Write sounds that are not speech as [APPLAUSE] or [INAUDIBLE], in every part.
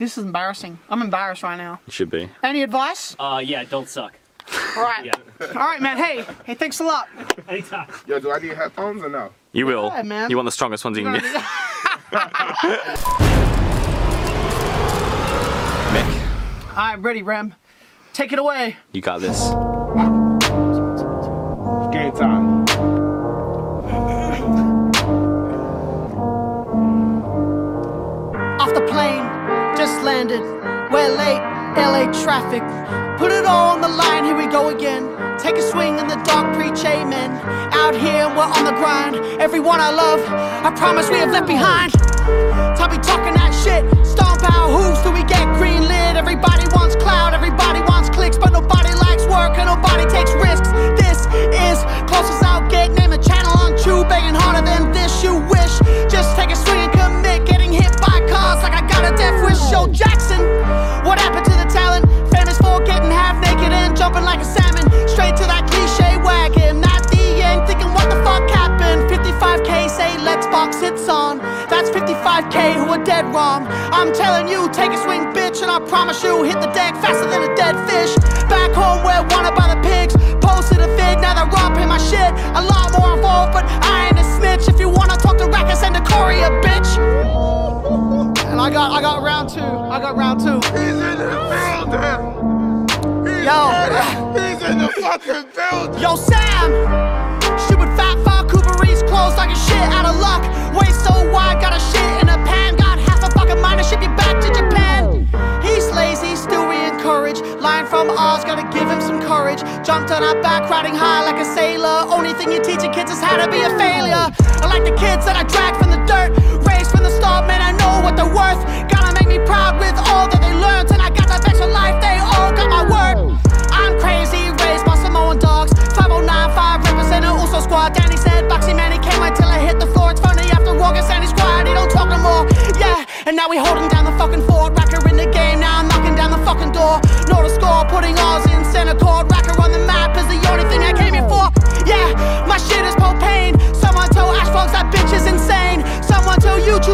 This is embarrassing. I'm embarrassed right now. You should be. Any advice? Uh, yeah, don't suck. All right. Yeah. [LAUGHS] All right, man. Hey, hey, thanks a lot. Anytime. Yo, do I need headphones or no? You will. Yeah, man. You want the strongest ones you can get. [LAUGHS] [LAUGHS] Mick, I'm ready, Rem. Take it away. you got this. Traffic. Put it all on the line, here we go again. Take a swing in the dark, preach amen. Out here, we're on the grind. Everyone I love, I promise we have left behind. Time be talking that shit. Stomp promise you, hit the deck faster than a dead fish. Back home, we're wanted by the pigs. Posted a fig, now they're robbing my shit. A lot more involved, but I ain't a snitch. If you wanna talk to Rack, send a Korea, bitch. And I got, I got round two. I got round two. He's in the building. He's Yo. he's in the fucking building. Yo, Sam! With fat file, Cooper East closed like a shit out of luck. Waist so wide, got a shit in a courage. Jumped on our back, riding high like a sailor. Only thing you teach your kids is how to be a failure. I like the kids that I dragged from the dirt. Raised from the start, man, I know what they're worth. Gotta make me proud with all that they learned. And I got the best of life, they all got my word. I'm crazy, raised by Samoan dogs. 5095 represent an Uso squad. Danny said, Boxy man, he can't wait till I hit the floor. It's funny after and he's quiet, he don't talk no more. Yeah, and now we holding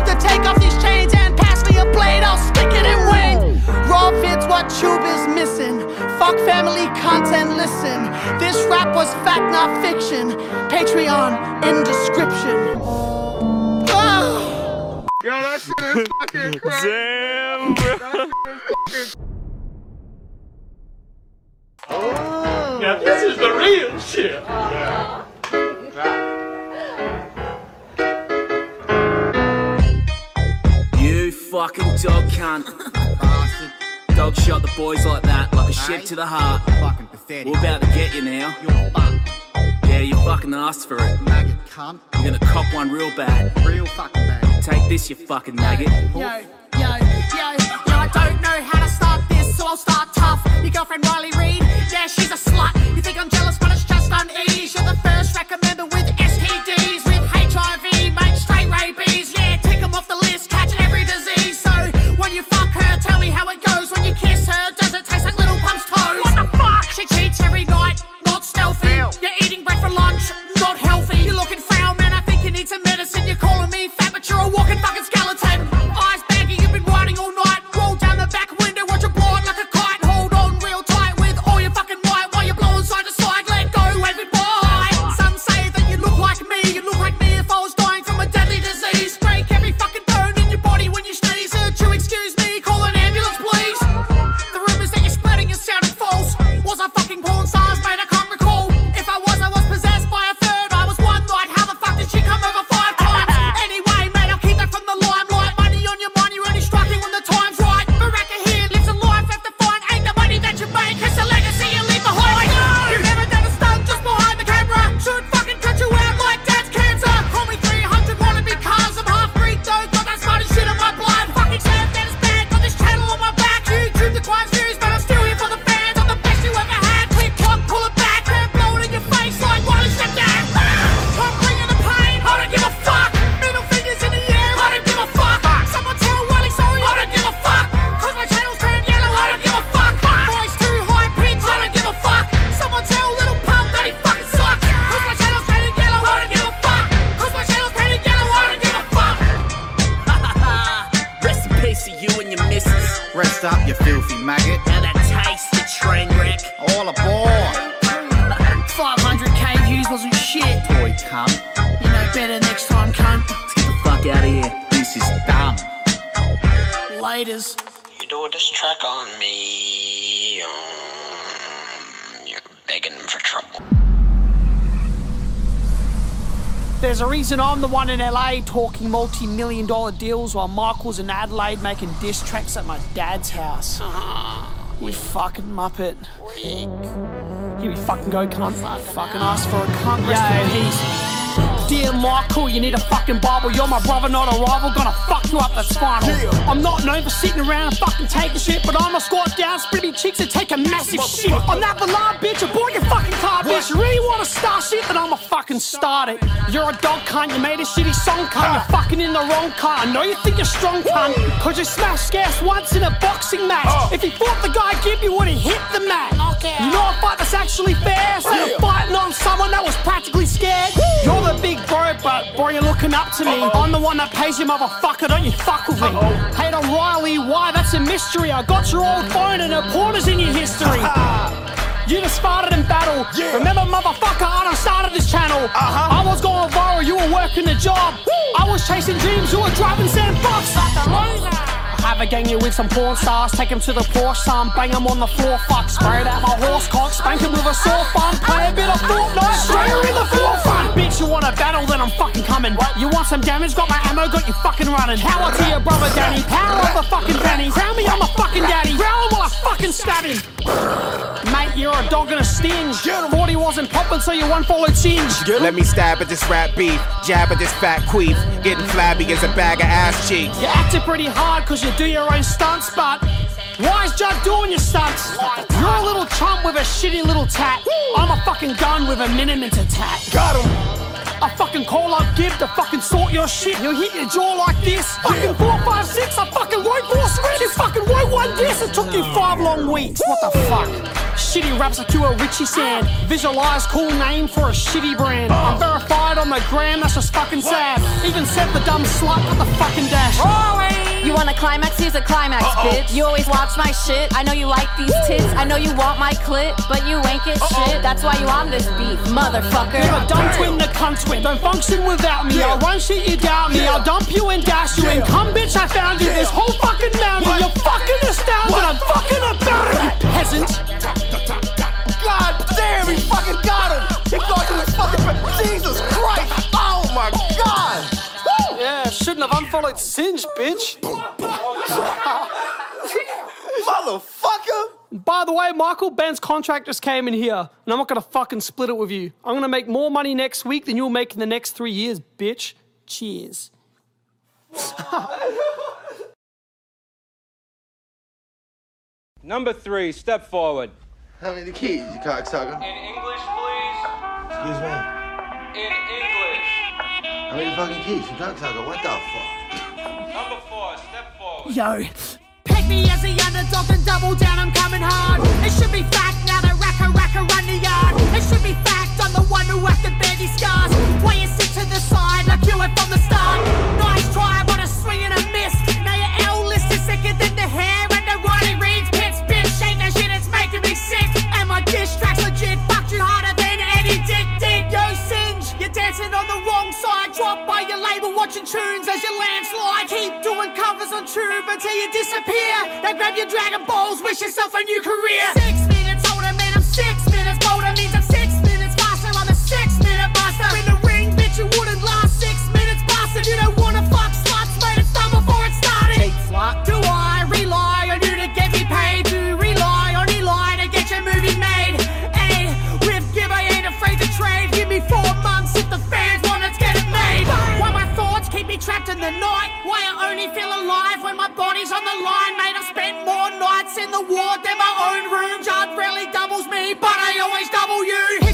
tell YouTube to take off these chains and pass me a blade, I'll stick it in Wayne. Raw vids, what Tube is missing. Fuck family content, listen. This rap was fact, not fiction. Patreon in description. Ah! Yo, that shit is fucking crazy. [LAUGHS] Damn, bro. Now this is the real shit. You fucking dog cunt. Bastard. Dog shot the boys like that, like a ship to the heart. Fucking pathetic. We're about to get you now. You're. Yeah, you fucking asked for it. Maggot cunt. You're gonna cop one real bad. Real fucking bad. Take this, you fucking maggot. Yo, yo, yo, yo, I don't know how to start this, so I'll start tough. Your girlfriend Riley Reid, yeah, she's a slut. You do a diss track on me. Um, you're begging for trouble. There's a reason I'm the one in LA talking multi million dollar deals while Michael's in Adelaide making diss tracks at my dad's house. You fucking muppet. Here we fucking go, cunt. Fucking ask for a cunt. Yeah, he's. Dear Michael, you need a fucking Bible. You're my brother, not a rival. Gonna fuck you up, that's final. I'm not known for sitting around and fucking taking shit, but I'm a squat down, split me cheeks and take a massive shit. On that Ballard bitch, I bought your fucking car, bitch. You really wanna start shit, then I'ma fucking start it. You're a dog cunt, you made a shitty song cunt. You're fucking in the wrong cunt. I know you think you're strong cunt, cause you smashed scarce once in a boxing match. If he fought the guy, give you would he hit the mat. You know a fight that's actually fair, so you're fighting on someone that was practically scared. You're the big bro, but boy, you're looking up to me. I'm the one that pays you, motherfucker. Don't you fuck with me. Hey, to Riley, why? That's a mystery. I got your old phone and porn is in your history. [LAUGHS] You just started in battle. Remember, motherfucker, I done started this channel. I was going viral, you were working the job. I was chasing dreams, you were driving Fox. Have a gang you with some porn stars, take him to the Porsche, son, bang him on the floor, fuck, spray out my horse cock, spank him with a sore fun, play a bit of Fortnite, straight her in the forefront. Bitch, you want a battle, then I'm fucking coming. You want some damage, got my ammo, got you fucking running. Power to your brother Danny, power of the fucking Danny. Crown me, I'm a fucking daddy. Growl him while I fucking stab him. Mate, you're a dog and a stinge. 40 wasn't popping, so you one followed singe. Let me stab at this rap beef, jab at this fat queef, getting flabby as a bag of ass cheeks. You acted pretty hard cause you do your own stunts, but why is Judd doing your stunts? You're a little chump with a shitty little tat. I'm a fucking gun with a minimum to tat. Got him. I fucking call up Gib to fucking sort your shit. You'll hit your jaw like this. Fucking four, five, six. I fucking wrote four scripts. You fucking wrote one diss. It took you five long weeks. What the fuck? Shitty raps like you a Richie Sand. Visualize cool name for a shitty brand. I'm verified on the gram, that's just fucking sad. Even said the dumb slut with the fucking dash. You want a climax? Here's a climax, bitch. You always watch my shit. I know you like these tits. I know you want my clit, but you ain't get shit. That's why you on this beat, motherfucker. You're a dumb twin, the cunt twin. Don't function without me. I'll run shit, you doubt me. I'll dump you and dash you. And come, bitch, I found you. This whole fucking mountain. You're fucking astounded. I'm fucking about it, you peasant. God damn, he fucking got him. He thought he was fucking. Jesus Christ. Oh my God. Yeah, shouldn't have unfollowed Singe, bitch. By the way, Michael, Ben's contract just came in here, and I'm not gonna fucking split it with you. I'm gonna make more money next week than you'll make in the next three years, bitch. Cheers. [LAUGHS] Number three, step forward. How many keys, you cocksucker? In English, please. Excuse me. In English. How many fucking keys, you cocksucker? What the fuck? Number four, step forward. Yo. Me as the underdog and double down, I'm coming hard. It should be fact now that Racka Racka run the yard. It should be fact, I'm the one who has to bear these scars. Why you sit to the side like you were from the start? Nice try, but a swing and a miss. Now your L list is sicker than the hair on the wrong side. Drop by your label, watching tunes as you landslide. Keep doing covers on tube until you disappear. Then grab your Dragon Balls, wish yourself a new career. Six when my body's on the line, mate? I spent more nights in the ward than my own room. Judd rarely doubles me, but I always double you.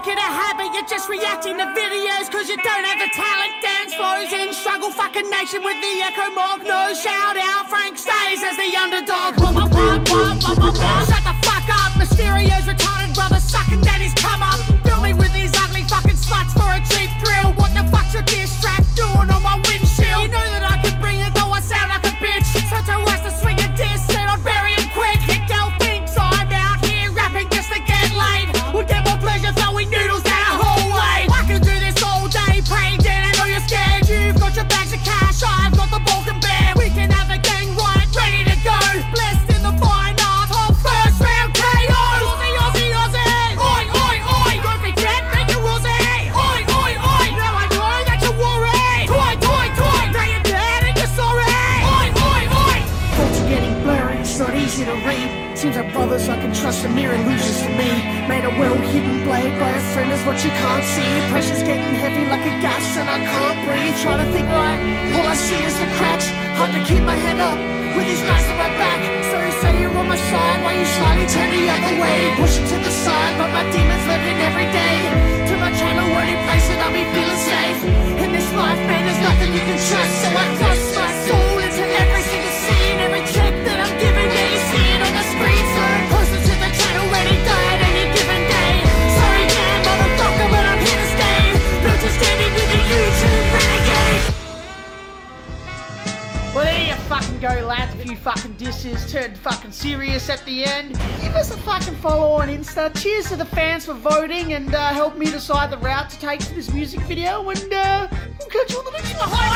Make it a habit. You're just reacting. to videos cause you don't have the talent. Dance flows in struggle fucking nation with the echo mob. No shout out, Frank stays as the underdog. Shut the fuck up, Mysterio's retarded brother sucking daddy's blade by a friend is what you can't see. Pressure's getting heavy like a gas and I can't breathe. Trying to think right, all I see is the cracks. Hard to keep my head up with these knives on my back. So you say you're on my side while you slightly turn the other way. Pushing to the side, but my demons living every day. To my channel, only place that I'll be feeling safe. In this life, man, there's nothing you can trust. So I thrust few fucking dishes turned fucking serious at the end. Give us a fucking follow on Insta. Cheers to the fans for voting and uh, help me decide the route to take for this music video. And uh, we'll catch you on the next one.